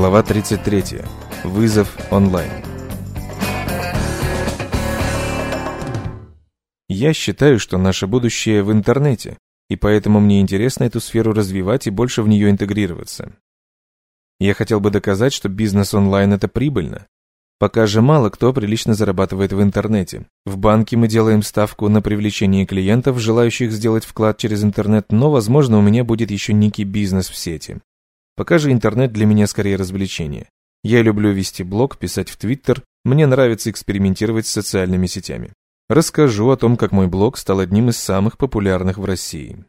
Глава 33. Вызов онлайн. Я считаю, что наше будущее в интернете, и поэтому мне интересно эту сферу развивать и больше в нее интегрироваться. Я хотел бы доказать, что бизнес онлайн – это прибыльно. Пока же мало кто прилично зарабатывает в интернете. В банке мы делаем ставку на привлечение клиентов, желающих сделать вклад через интернет, но, возможно, у меня будет еще некий бизнес в сети. Пока же интернет для меня скорее развлечение. Я люблю вести блог, писать в Твиттер, мне нравится экспериментировать с социальными сетями. Расскажу о том, как мой блог стал одним из самых популярных в России.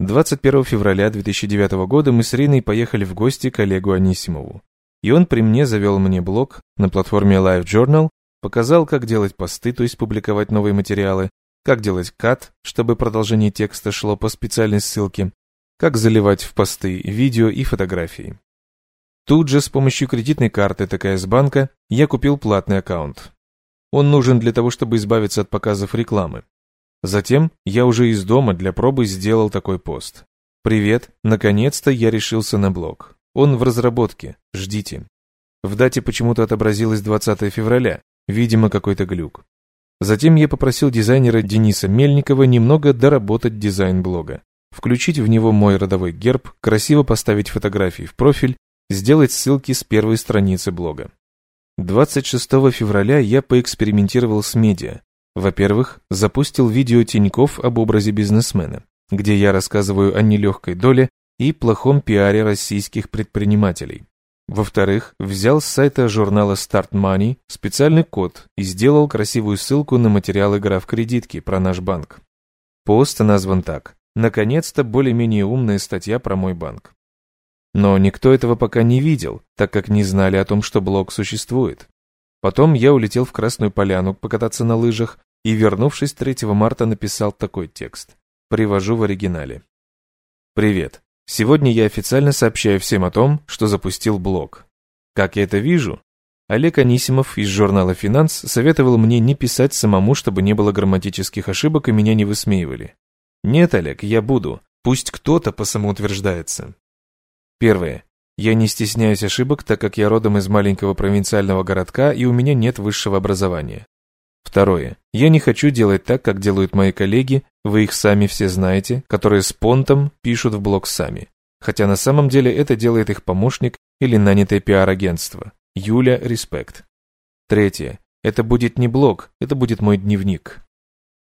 21 февраля 2009 года мы с Риной поехали в гости к Олегу Анисимову. И он при мне завел мне блог на платформе Live Journal, показал, как делать посты, то есть публиковать новые материалы, как делать кат, чтобы продолжение текста шло по специальной ссылке, как заливать в посты видео и фотографии. Тут же с помощью кредитной карты ТКС банка я купил платный аккаунт. Он нужен для того, чтобы избавиться от показов рекламы. Затем я уже из дома для пробы сделал такой пост. Привет, наконец-то я решился на блог. Он в разработке, ждите. В дате почему-то отобразилось 20 февраля, видимо какой-то глюк. Затем я попросил дизайнера Дениса Мельникова немного доработать дизайн блога включить в него мой родовой герб, красиво поставить фотографии в профиль, сделать ссылки с первой страницы блога. 26 февраля я поэкспериментировал с медиа. Во-первых, запустил видео Тиньков об образе бизнесмена, где я рассказываю о нелегкой доле и плохом пиаре российских предпринимателей. Во-вторых, взял с сайта журнала Start Money специальный код и сделал красивую ссылку на материалы игра в кредитки про наш банк. Пост назван так Наконец-то более-менее умная статья про мой банк. Но никто этого пока не видел, так как не знали о том, что блог существует. Потом я улетел в Красную Поляну покататься на лыжах и, вернувшись 3 марта, написал такой текст. Привожу в оригинале. Привет. Сегодня я официально сообщаю всем о том, что запустил блог. Как я это вижу? Олег Анисимов из журнала «Финанс» советовал мне не писать самому, чтобы не было грамматических ошибок и меня не высмеивали. Нет, Олег, я буду. Пусть кто-то посамоутверждается. Первое. Я не стесняюсь ошибок, так как я родом из маленького провинциального городка и у меня нет высшего образования. Второе. Я не хочу делать так, как делают мои коллеги, вы их сами все знаете, которые с понтом пишут в блог сами. Хотя на самом деле это делает их помощник или нанятое пиар-агентство. Юля, респект. Третье. Это будет не блог, это будет мой дневник.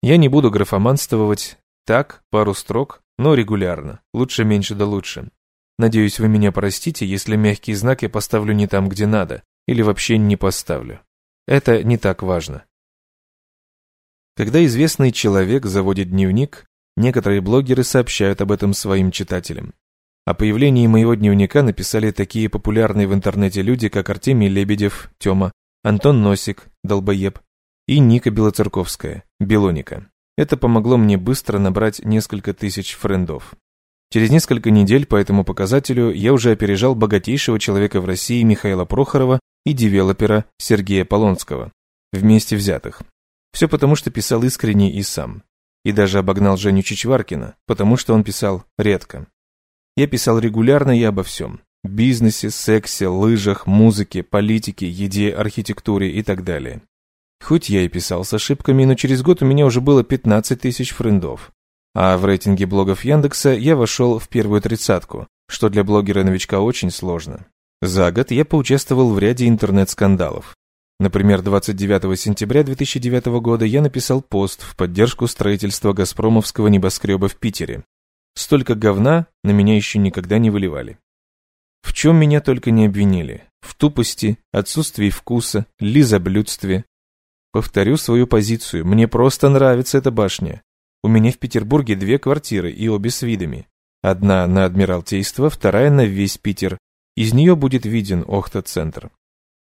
Я не буду графоманствовать, так, пару строк, но регулярно. Лучше меньше да лучше. Надеюсь, вы меня простите, если мягкий знак я поставлю не там, где надо, или вообще не поставлю. Это не так важно. Когда известный человек заводит дневник, некоторые блогеры сообщают об этом своим читателям. О появлении моего дневника написали такие популярные в интернете люди, как Артемий Лебедев, Тёма, Антон Носик, Долбоеб и Ника Белоцерковская, Белоника. Это помогло мне быстро набрать несколько тысяч френдов. Через несколько недель по этому показателю я уже опережал богатейшего человека в России Михаила Прохорова и девелопера Сергея Полонского, вместе взятых. Все потому, что писал искренне и сам. И даже обогнал Женю Чичваркина, потому что он писал редко. Я писал регулярно и обо всем. Бизнесе, сексе, лыжах, музыке, политике, еде, архитектуре и так далее. Хоть я и писал с ошибками, но через год у меня уже было 15 тысяч френдов. А в рейтинге блогов Яндекса я вошел в первую тридцатку, что для блогера-новичка очень сложно. За год я поучаствовал в ряде интернет-скандалов. Например, 29 сентября 2009 года я написал пост в поддержку строительства «Газпромовского небоскреба» в Питере. Столько говна на меня еще никогда не выливали. В чем меня только не обвинили. В тупости, отсутствии вкуса, лизоблюдстве, Повторю свою позицию. Мне просто нравится эта башня. У меня в Петербурге две квартиры, и обе с видами. Одна на Адмиралтейство, вторая на весь Питер. Из нее будет виден Охта-центр.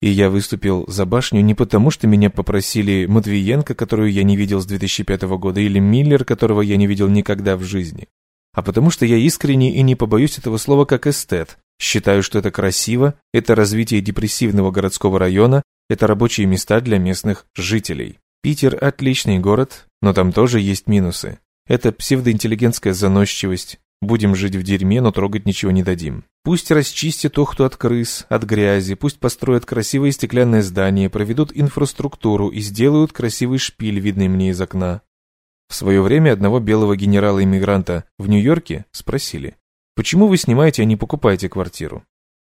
И я выступил за башню не потому, что меня попросили Матвиенко, которую я не видел с 2005 года, или Миллер, которого я не видел никогда в жизни, а потому что я искренне и не побоюсь этого слова как эстет. Считаю, что это красиво, это развитие депрессивного городского района, это рабочие места для местных жителей. Питер – отличный город, но там тоже есть минусы. Это псевдоинтеллигентская заносчивость. Будем жить в дерьме, но трогать ничего не дадим. Пусть расчистят охту от крыс, от грязи, пусть построят красивые стеклянные здания, проведут инфраструктуру и сделают красивый шпиль, видный мне из окна. В свое время одного белого генерала-иммигранта в Нью-Йорке спросили, почему вы снимаете, а не покупаете квартиру?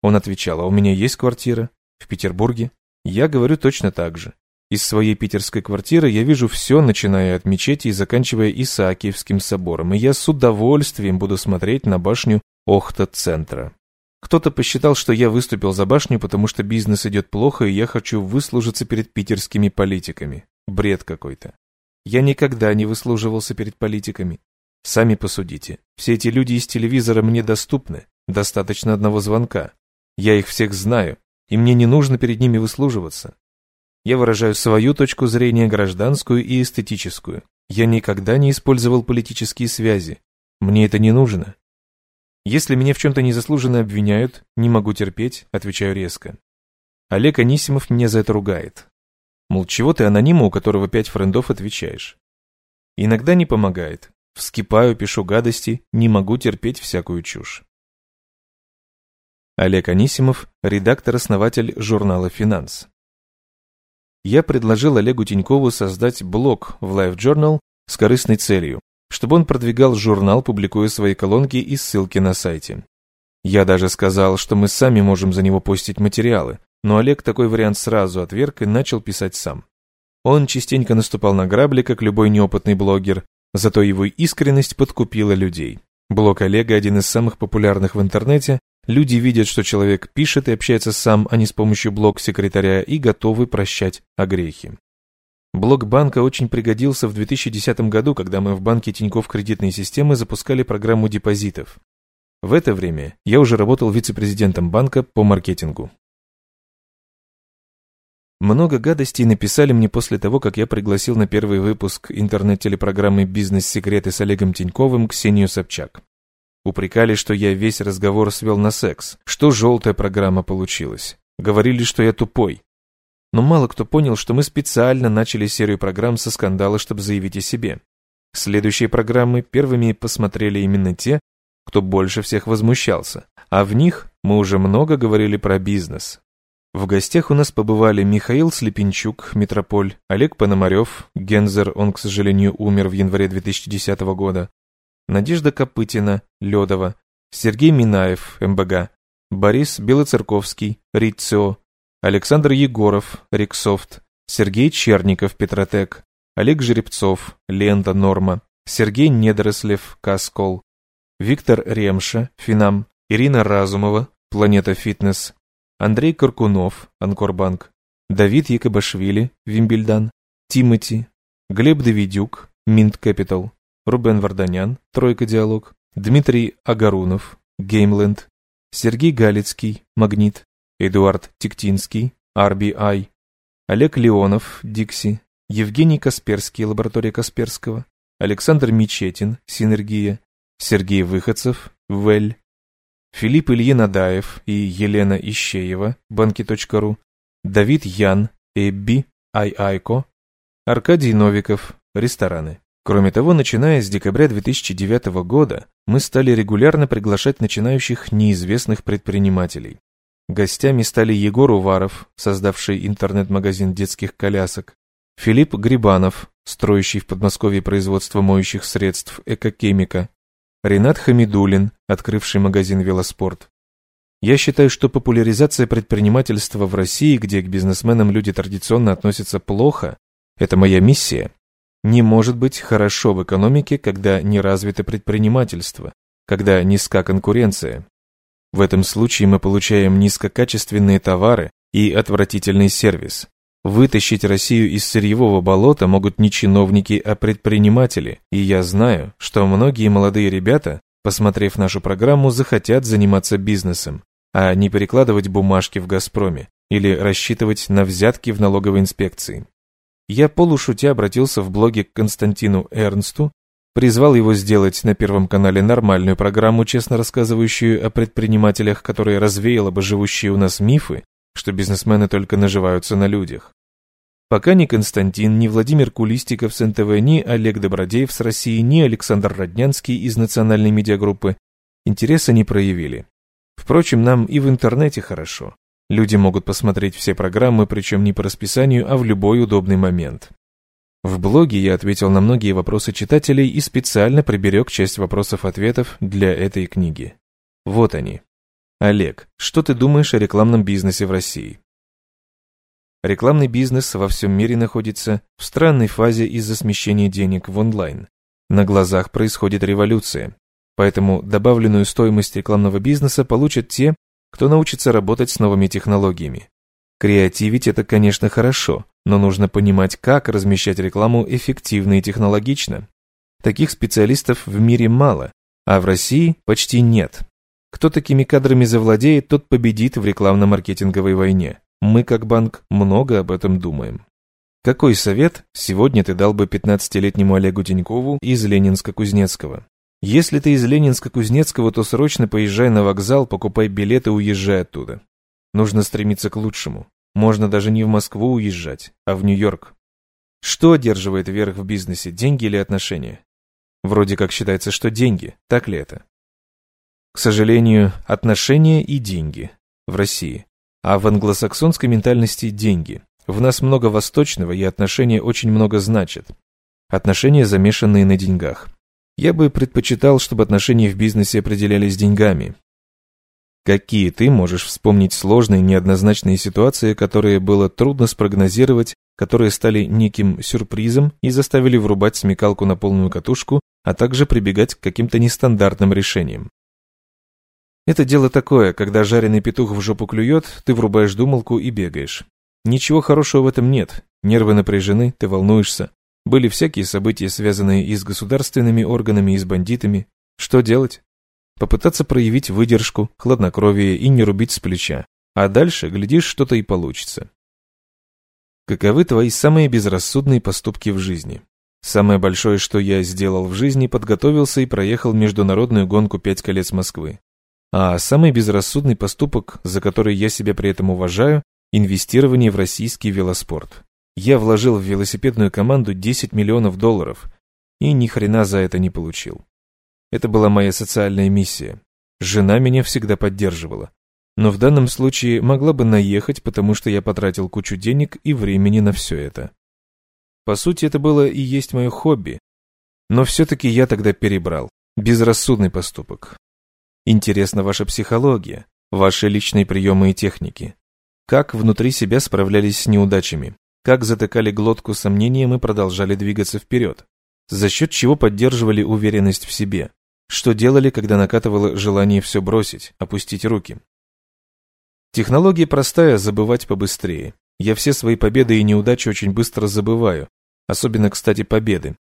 Он отвечал, а у меня есть квартира в Петербурге. Я говорю точно так же. Из своей питерской квартиры я вижу все, начиная от мечети и заканчивая Исаакиевским собором, и я с удовольствием буду смотреть на башню Охта-центра. Кто-то посчитал, что я выступил за башню, потому что бизнес идет плохо, и я хочу выслужиться перед питерскими политиками. Бред какой-то. Я никогда не выслуживался перед политиками. Сами посудите. Все эти люди из телевизора мне доступны. Достаточно одного звонка. Я их всех знаю, и мне не нужно перед ними выслуживаться. Я выражаю свою точку зрения гражданскую и эстетическую. Я никогда не использовал политические связи. Мне это не нужно. Если меня в чем-то незаслуженно обвиняют, не могу терпеть, отвечаю резко. Олег Анисимов меня за это ругает. Мол, чего ты анониму, у которого пять френдов, отвечаешь? Иногда не помогает. Вскипаю, пишу гадости, не могу терпеть всякую чушь. Олег Анисимов, редактор-основатель журнала «Финанс». Я предложил Олегу Тинькову создать блог в Life Journal с корыстной целью чтобы он продвигал журнал, публикуя свои колонки и ссылки на сайте. Я даже сказал, что мы сами можем за него постить материалы, но Олег такой вариант сразу отверг и начал писать сам. Он частенько наступал на грабли, как любой неопытный блогер, зато его искренность подкупила людей. Блог Олега один из самых популярных в интернете, люди видят, что человек пишет и общается сам, а не с помощью блог-секретаря, и готовы прощать огрехи. Блок банка очень пригодился в 2010 году, когда мы в банке Тинькофф кредитные системы запускали программу депозитов. В это время я уже работал вице-президентом банка по маркетингу. Много гадостей написали мне после того, как я пригласил на первый выпуск интернет-телепрограммы «Бизнес-секреты» с Олегом Тиньковым Ксению Собчак. Упрекали, что я весь разговор свел на секс, что желтая программа получилась. Говорили, что я тупой, но мало кто понял, что мы специально начали серию программ со скандала, чтобы заявить о себе. Следующие программы первыми посмотрели именно те, кто больше всех возмущался, а в них мы уже много говорили про бизнес. В гостях у нас побывали Михаил Слепенчук, Метрополь, Олег Пономарев, Гензер, он, к сожалению, умер в январе 2010 года, Надежда Копытина, Ледова, Сергей Минаев, МБГ, Борис Белоцерковский, РИЦО, Александр Егоров, Риксофт, Сергей Черников, Петротек, Олег Жеребцов, Лента, Норма, Сергей Недорослев, Каскол, Виктор Ремша, Финам, Ирина Разумова, Планета Фитнес, Андрей Каркунов, Анкорбанк, Давид Якобашвили, Вимбельдан, Тимати, Глеб Давидюк, Минт Капитал, Рубен Варданян, Тройка Диалог, Дмитрий Агарунов, Геймленд, Сергей Галицкий, Магнит, Эдуард Тиктинский, RBI, Олег Леонов, Дикси, Евгений Касперский, лаборатория Касперского, Александр Мечетин, Синергия, Сергей Выходцев, Вель, Филипп Ильинадаев и Елена Ищеева, банки.ру, Давид Ян, Эбби, Айайко, Аркадий Новиков, рестораны. Кроме того, начиная с декабря 2009 года, мы стали регулярно приглашать начинающих неизвестных предпринимателей. Гостями стали Егор Уваров, создавший интернет-магазин детских колясок, Филипп Грибанов, строящий в Подмосковье производство моющих средств «Экокемика», Ренат Хамидулин, открывший магазин «Велоспорт». Я считаю, что популяризация предпринимательства в России, где к бизнесменам люди традиционно относятся плохо, это моя миссия. Не может быть хорошо в экономике, когда не развито предпринимательство, когда низка конкуренция, в этом случае мы получаем низкокачественные товары и отвратительный сервис. Вытащить Россию из сырьевого болота могут не чиновники, а предприниматели, и я знаю, что многие молодые ребята, посмотрев нашу программу, захотят заниматься бизнесом, а не перекладывать бумажки в «Газпроме» или рассчитывать на взятки в налоговой инспекции. Я полушутя обратился в блоге к Константину Эрнсту призвал его сделать на Первом канале нормальную программу, честно рассказывающую о предпринимателях, которая развеяла бы живущие у нас мифы, что бизнесмены только наживаются на людях. Пока ни Константин, ни Владимир Кулистиков с НТВ, ни Олег Добродеев с России, ни Александр Роднянский из национальной медиагруппы интереса не проявили. Впрочем, нам и в интернете хорошо. Люди могут посмотреть все программы, причем не по расписанию, а в любой удобный момент. В блоге я ответил на многие вопросы читателей и специально приберег часть вопросов-ответов для этой книги. Вот они. Олег, что ты думаешь о рекламном бизнесе в России? Рекламный бизнес во всем мире находится в странной фазе из-за смещения денег в онлайн. На глазах происходит революция. Поэтому добавленную стоимость рекламного бизнеса получат те, кто научится работать с новыми технологиями. Креативить это, конечно, хорошо, но нужно понимать, как размещать рекламу эффективно и технологично. Таких специалистов в мире мало, а в России почти нет. Кто такими кадрами завладеет, тот победит в рекламно-маркетинговой войне. Мы, как банк, много об этом думаем. Какой совет сегодня ты дал бы 15-летнему Олегу Тинькову из Ленинска-Кузнецкого? Если ты из Ленинска-Кузнецкого, то срочно поезжай на вокзал, покупай билеты и уезжай оттуда. Нужно стремиться к лучшему. Можно даже не в Москву уезжать, а в Нью-Йорк. Что одерживает верх в бизнесе, деньги или отношения? Вроде как считается, что деньги, так ли это? К сожалению, отношения и деньги в России. А в англосаксонской ментальности деньги. В нас много восточного, и отношения очень много значат. Отношения, замешанные на деньгах. Я бы предпочитал, чтобы отношения в бизнесе определялись деньгами, Какие ты можешь вспомнить сложные, неоднозначные ситуации, которые было трудно спрогнозировать, которые стали неким сюрпризом и заставили врубать смекалку на полную катушку, а также прибегать к каким-то нестандартным решениям? Это дело такое, когда жареный петух в жопу клюет, ты врубаешь думалку и бегаешь. Ничего хорошего в этом нет. Нервы напряжены, ты волнуешься. Были всякие события, связанные и с государственными органами, и с бандитами. Что делать? попытаться проявить выдержку, хладнокровие и не рубить с плеча. А дальше, глядишь, что-то и получится. Каковы твои самые безрассудные поступки в жизни? Самое большое, что я сделал в жизни, подготовился и проехал международную гонку «Пять колец Москвы». А самый безрассудный поступок, за который я себя при этом уважаю, инвестирование в российский велоспорт. Я вложил в велосипедную команду 10 миллионов долларов и ни хрена за это не получил. Это была моя социальная миссия. Жена меня всегда поддерживала. Но в данном случае могла бы наехать, потому что я потратил кучу денег и времени на все это. По сути, это было и есть мое хобби. Но все-таки я тогда перебрал. Безрассудный поступок. Интересна ваша психология, ваши личные приемы и техники. Как внутри себя справлялись с неудачами, как затыкали глотку сомнениям и продолжали двигаться вперед, за счет чего поддерживали уверенность в себе, что делали, когда накатывало желание все бросить, опустить руки? Технология простая – забывать побыстрее. Я все свои победы и неудачи очень быстро забываю. Особенно, кстати, победы.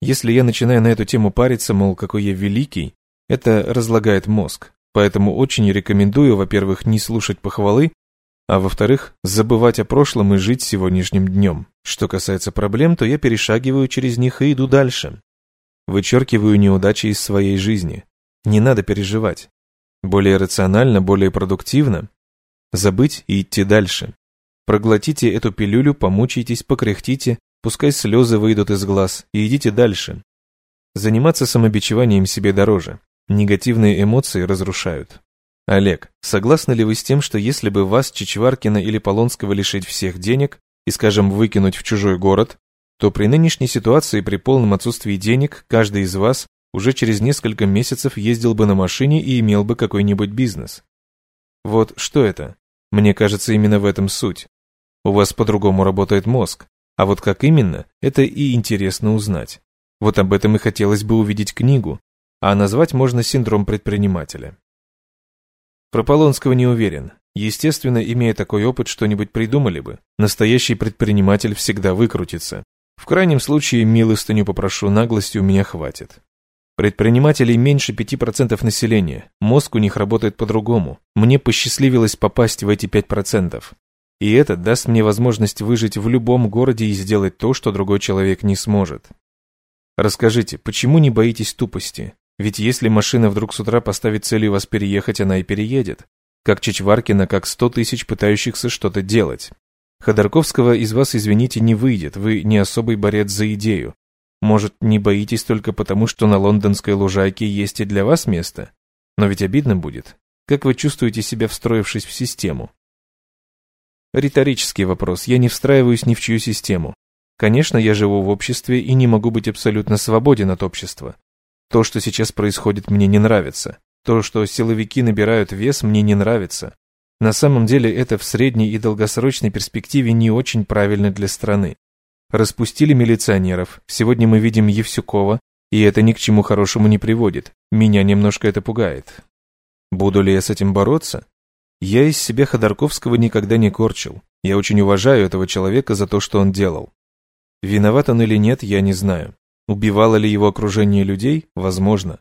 Если я начинаю на эту тему париться, мол, какой я великий, это разлагает мозг. Поэтому очень рекомендую, во-первых, не слушать похвалы, а во-вторых, забывать о прошлом и жить сегодняшним днем. Что касается проблем, то я перешагиваю через них и иду дальше. Вычеркиваю неудачи из своей жизни. Не надо переживать. Более рационально, более продуктивно. Забыть и идти дальше. Проглотите эту пилюлю, помучайтесь, покряхтите, пускай слезы выйдут из глаз, и идите дальше. Заниматься самобичеванием себе дороже. Негативные эмоции разрушают. Олег, согласны ли вы с тем, что если бы вас, Чичваркина или Полонского лишить всех денег и, скажем, выкинуть в чужой город, то при нынешней ситуации при полном отсутствии денег каждый из вас уже через несколько месяцев ездил бы на машине и имел бы какой-нибудь бизнес. Вот что это? Мне кажется, именно в этом суть. У вас по-другому работает мозг, а вот как именно, это и интересно узнать. Вот об этом и хотелось бы увидеть книгу, а назвать можно синдром предпринимателя. Про Полонского не уверен. Естественно, имея такой опыт, что-нибудь придумали бы. Настоящий предприниматель всегда выкрутится. В крайнем случае, милостыню попрошу, наглости у меня хватит. Предпринимателей меньше 5% населения, мозг у них работает по-другому. Мне посчастливилось попасть в эти 5%. И это даст мне возможность выжить в любом городе и сделать то, что другой человек не сможет. Расскажите, почему не боитесь тупости? Ведь если машина вдруг с утра поставит целью вас переехать, она и переедет. Как Чичваркина, как 100 тысяч пытающихся что-то делать. Ходорковского из вас, извините, не выйдет, вы не особый борец за идею. Может, не боитесь только потому, что на лондонской лужайке есть и для вас место? Но ведь обидно будет. Как вы чувствуете себя, встроившись в систему? Риторический вопрос. Я не встраиваюсь ни в чью систему. Конечно, я живу в обществе и не могу быть абсолютно свободен от общества. То, что сейчас происходит, мне не нравится. То, что силовики набирают вес, мне не нравится. На самом деле это в средней и долгосрочной перспективе не очень правильно для страны. Распустили милиционеров, сегодня мы видим Евсюкова, и это ни к чему хорошему не приводит. Меня немножко это пугает. Буду ли я с этим бороться? Я из себя Ходорковского никогда не корчил. Я очень уважаю этого человека за то, что он делал. Виноват он или нет, я не знаю. Убивало ли его окружение людей? Возможно.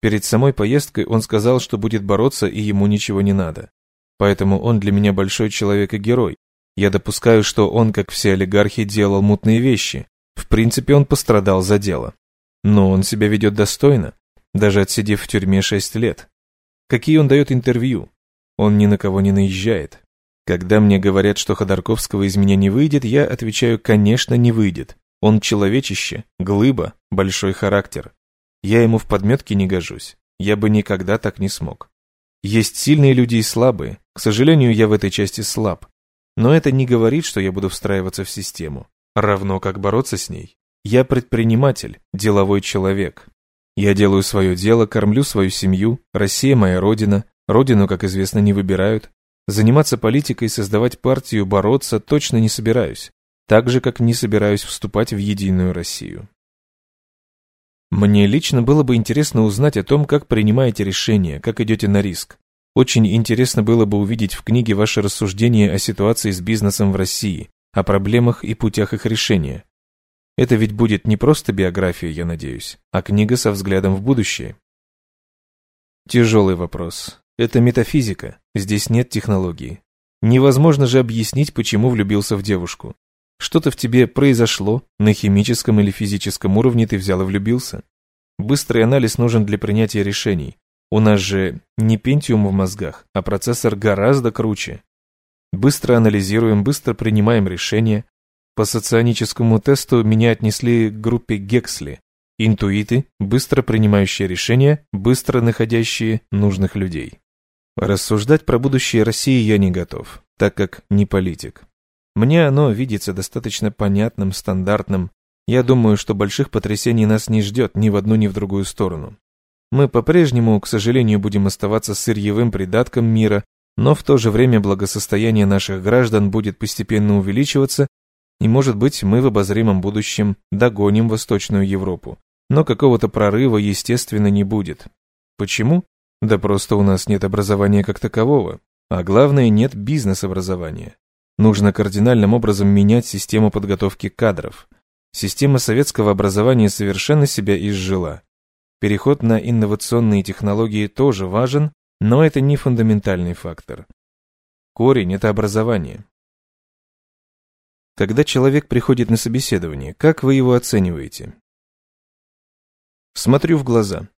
Перед самой поездкой он сказал, что будет бороться и ему ничего не надо. Поэтому он для меня большой человек и герой. Я допускаю, что он, как все олигархи, делал мутные вещи. В принципе, он пострадал за дело. Но он себя ведет достойно, даже отсидев в тюрьме шесть лет. Какие он дает интервью? Он ни на кого не наезжает. Когда мне говорят, что Ходорковского из меня не выйдет, я отвечаю, конечно, не выйдет. Он человечище, глыба, большой характер. Я ему в подметке не гожусь. Я бы никогда так не смог. Есть сильные люди и слабые. К сожалению, я в этой части слаб. Но это не говорит, что я буду встраиваться в систему. Равно как бороться с ней. Я предприниматель, деловой человек. Я делаю свое дело, кормлю свою семью, Россия моя родина, родину, как известно, не выбирают. Заниматься политикой, создавать партию, бороться точно не собираюсь, так же, как не собираюсь вступать в Единую Россию. Мне лично было бы интересно узнать о том, как принимаете решения, как идете на риск. Очень интересно было бы увидеть в книге ваши рассуждения о ситуации с бизнесом в России, о проблемах и путях их решения. Это ведь будет не просто биография, я надеюсь, а книга со взглядом в будущее. Тяжелый вопрос. Это метафизика, здесь нет технологии. Невозможно же объяснить, почему влюбился в девушку. Что-то в тебе произошло, на химическом или физическом уровне ты взял и влюбился. Быстрый анализ нужен для принятия решений. У нас же не пентиум в мозгах, а процессор гораздо круче. Быстро анализируем, быстро принимаем решения. По соционическому тесту меня отнесли к группе Гексли. Интуиты, быстро принимающие решения, быстро находящие нужных людей. Рассуждать про будущее России я не готов, так как не политик. Мне оно видится достаточно понятным, стандартным. Я думаю, что больших потрясений нас не ждет ни в одну, ни в другую сторону. Мы по-прежнему, к сожалению, будем оставаться сырьевым придатком мира, но в то же время благосостояние наших граждан будет постепенно увеличиваться, и, может быть, мы в обозримом будущем догоним Восточную Европу. Но какого-то прорыва, естественно, не будет. Почему? Да просто у нас нет образования как такового, а главное нет бизнес-образования. Нужно кардинальным образом менять систему подготовки кадров. Система советского образования совершенно себя изжила. Переход на инновационные технологии тоже важен, но это не фундаментальный фактор. Корень – это образование. Когда человек приходит на собеседование, как вы его оцениваете? Смотрю в глаза.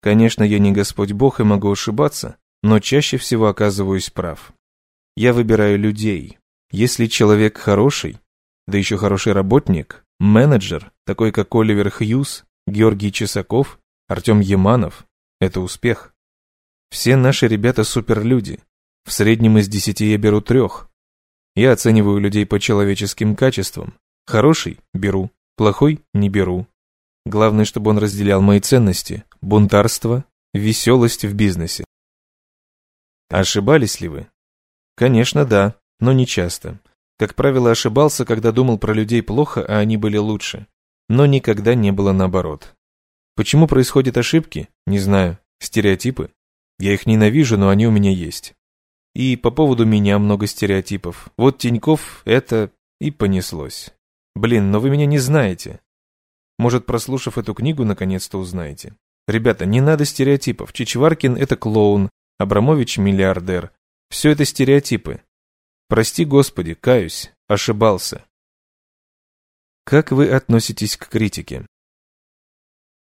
Конечно, я не Господь Бог и могу ошибаться, но чаще всего оказываюсь прав. Я выбираю людей. Если человек хороший, да еще хороший работник, менеджер, такой как Оливер Хьюз, Георгий Чесаков, Артем Яманов, это успех. Все наши ребята суперлюди. В среднем из десяти я беру трех. Я оцениваю людей по человеческим качествам. Хороший – беру, плохой – не беру. Главное, чтобы он разделял мои ценности, бунтарство, веселость в бизнесе. Ошибались ли вы? Конечно, да, но не часто. Как правило, ошибался, когда думал про людей плохо, а они были лучше. Но никогда не было наоборот. Почему происходят ошибки? Не знаю. Стереотипы? Я их ненавижу, но они у меня есть. И по поводу меня много стереотипов. Вот Тиньков это и понеслось. Блин, но вы меня не знаете. Может, прослушав эту книгу, наконец-то узнаете. Ребята, не надо стереотипов. Чичваркин – это клоун, Абрамович – миллиардер. Все это стереотипы. Прости, Господи, каюсь, ошибался. Как вы относитесь к критике?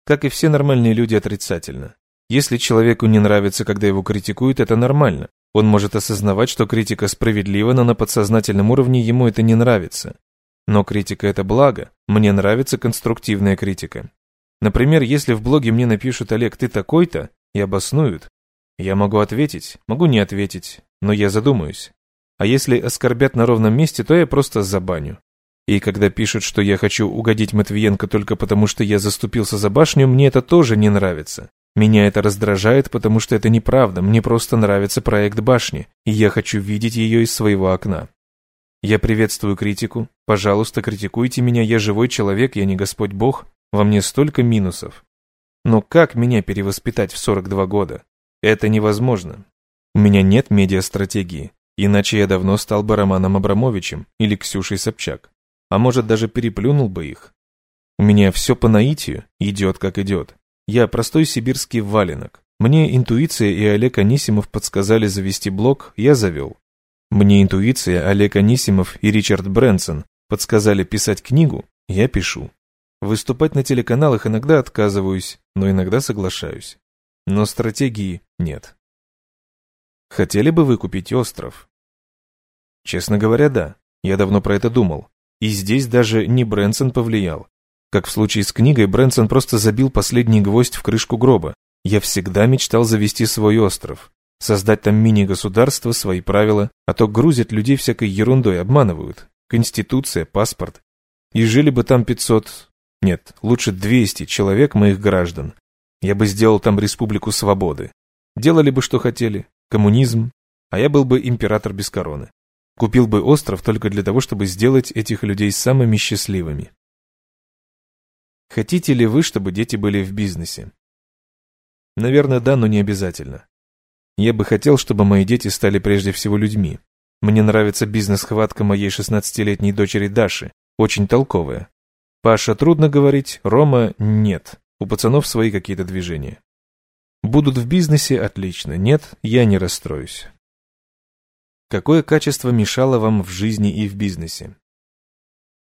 Как и все нормальные люди, отрицательно. Если человеку не нравится, когда его критикуют, это нормально. Он может осознавать, что критика справедлива, но на подсознательном уровне ему это не нравится. Но критика – это благо. Мне нравится конструктивная критика. Например, если в блоге мне напишут «Олег, ты такой-то» и обоснуют, Я могу ответить, могу не ответить, но я задумаюсь. А если оскорбят на ровном месте, то я просто забаню. И когда пишут, что я хочу угодить Матвиенко только потому, что я заступился за башню, мне это тоже не нравится. Меня это раздражает, потому что это неправда, мне просто нравится проект башни, и я хочу видеть ее из своего окна. Я приветствую критику, пожалуйста, критикуйте меня, я живой человек, я не Господь Бог, во мне столько минусов. Но как меня перевоспитать в 42 года? Это невозможно. У меня нет медиастратегии, иначе я давно стал бы Романом Абрамовичем или Ксюшей Собчак а может даже переплюнул бы их. У меня все по наитию, идет как идет. Я простой сибирский валенок. Мне интуиция и Олег Анисимов подсказали завести блог, я завел. Мне интуиция, Олег Анисимов и Ричард Брэнсон подсказали писать книгу, я пишу. Выступать на телеканалах иногда отказываюсь, но иногда соглашаюсь. Но стратегии нет. Хотели бы вы купить остров? Честно говоря, да. Я давно про это думал. И здесь даже не Брэнсон повлиял. Как в случае с книгой, Брэнсон просто забил последний гвоздь в крышку гроба. Я всегда мечтал завести свой остров. Создать там мини-государство, свои правила, а то грузят людей всякой ерундой, обманывают. Конституция, паспорт. И жили бы там 500... Нет, лучше 200 человек моих граждан. Я бы сделал там республику свободы. Делали бы, что хотели. Коммунизм. А я был бы император без короны. Купил бы остров только для того, чтобы сделать этих людей самыми счастливыми. Хотите ли вы, чтобы дети были в бизнесе? Наверное, да, но не обязательно. Я бы хотел, чтобы мои дети стали прежде всего людьми. Мне нравится бизнес-хватка моей 16-летней дочери Даши, очень толковая. Паша трудно говорить, Рома нет. У пацанов свои какие-то движения. Будут в бизнесе отлично, нет, я не расстроюсь. Какое качество мешало вам в жизни и в бизнесе?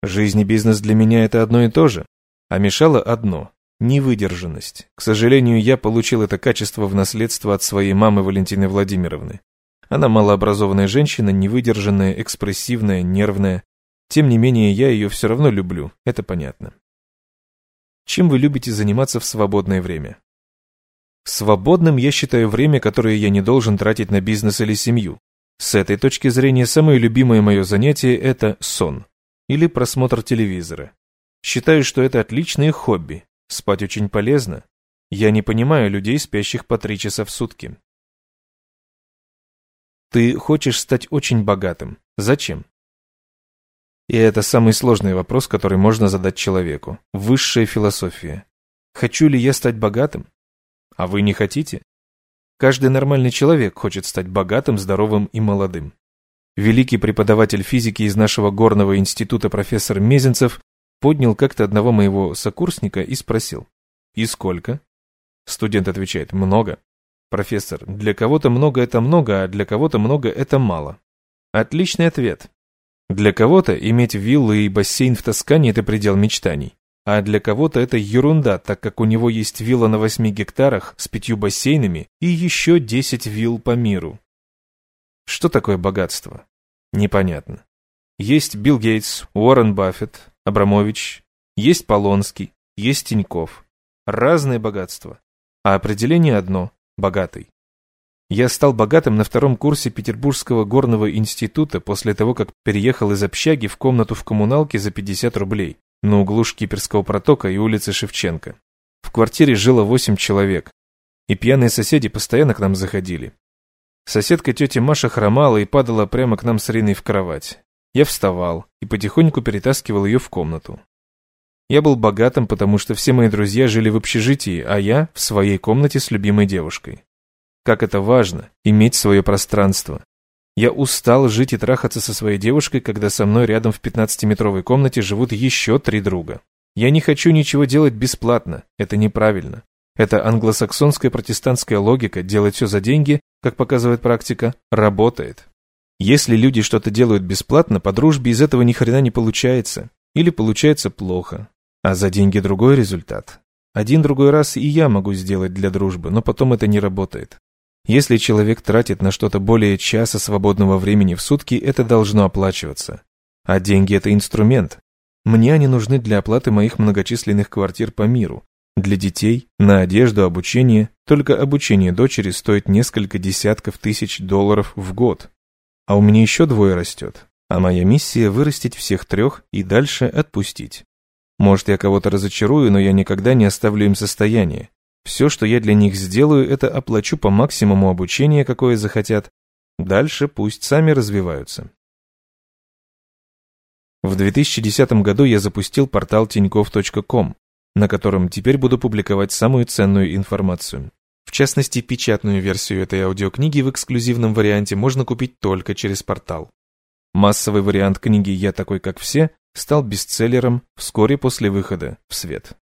Жизнь и бизнес для меня это одно и то же, а мешало одно – невыдержанность. К сожалению, я получил это качество в наследство от своей мамы Валентины Владимировны. Она малообразованная женщина, невыдержанная, экспрессивная, нервная. Тем не менее, я ее все равно люблю, это понятно. Чем вы любите заниматься в свободное время? Свободным я считаю время, которое я не должен тратить на бизнес или семью. С этой точки зрения самое любимое мое занятие – это сон или просмотр телевизора. Считаю, что это отличное хобби. Спать очень полезно. Я не понимаю людей, спящих по три часа в сутки. Ты хочешь стать очень богатым. Зачем? И это самый сложный вопрос, который можно задать человеку. Высшая философия. Хочу ли я стать богатым? А вы не хотите? Каждый нормальный человек хочет стать богатым, здоровым и молодым. Великий преподаватель физики из нашего горного института профессор Мезенцев поднял как-то одного моего сокурсника и спросил. «И сколько?» Студент отвечает. «Много». Профессор. «Для кого-то много это много, а для кого-то много это мало». Отличный ответ. Для кого-то иметь виллы и бассейн в Тоскане – это предел мечтаний. А для кого-то это ерунда, так как у него есть вилла на 8 гектарах с пятью бассейнами и еще 10 вилл по миру. Что такое богатство? Непонятно. Есть Билл Гейтс, Уоррен Баффет, Абрамович, есть Полонский, есть Тиньков. Разные богатства. А определение одно – богатый. Я стал богатым на втором курсе Петербургского горного института после того, как переехал из общаги в комнату в коммуналке за 50 рублей на углу Шкиперского протока и улицы Шевченко. В квартире жило восемь человек, и пьяные соседи постоянно к нам заходили. Соседка тетя Маша хромала и падала прямо к нам с Риной в кровать. Я вставал и потихоньку перетаскивал ее в комнату. Я был богатым, потому что все мои друзья жили в общежитии, а я в своей комнате с любимой девушкой. Как это важно – иметь свое пространство, я устал жить и трахаться со своей девушкой, когда со мной рядом в 15-метровой комнате живут еще три друга. Я не хочу ничего делать бесплатно, это неправильно. Это англосаксонская протестантская логика делать все за деньги, как показывает практика, работает. Если люди что-то делают бесплатно, по дружбе из этого ни хрена не получается. Или получается плохо. А за деньги другой результат. Один другой раз и я могу сделать для дружбы, но потом это не работает. Если человек тратит на что-то более часа свободного времени в сутки, это должно оплачиваться. А деньги – это инструмент. Мне они нужны для оплаты моих многочисленных квартир по миру, Для детей, на одежду, обучение, только обучение дочери стоит несколько десятков тысяч долларов в год. А у меня еще двое растет. А моя миссия – вырастить всех трех и дальше отпустить. Может, я кого-то разочарую, но я никогда не оставлю им состояние. Все, что я для них сделаю, это оплачу по максимуму обучения, какое захотят. Дальше пусть сами развиваются. В 2010 году я запустил портал tinьков.com, на котором теперь буду публиковать самую ценную информацию. В частности, печатную версию этой аудиокниги в эксклюзивном варианте можно купить только через портал. Массовый вариант книги «Я такой, как все» стал бестселлером вскоре после выхода в свет.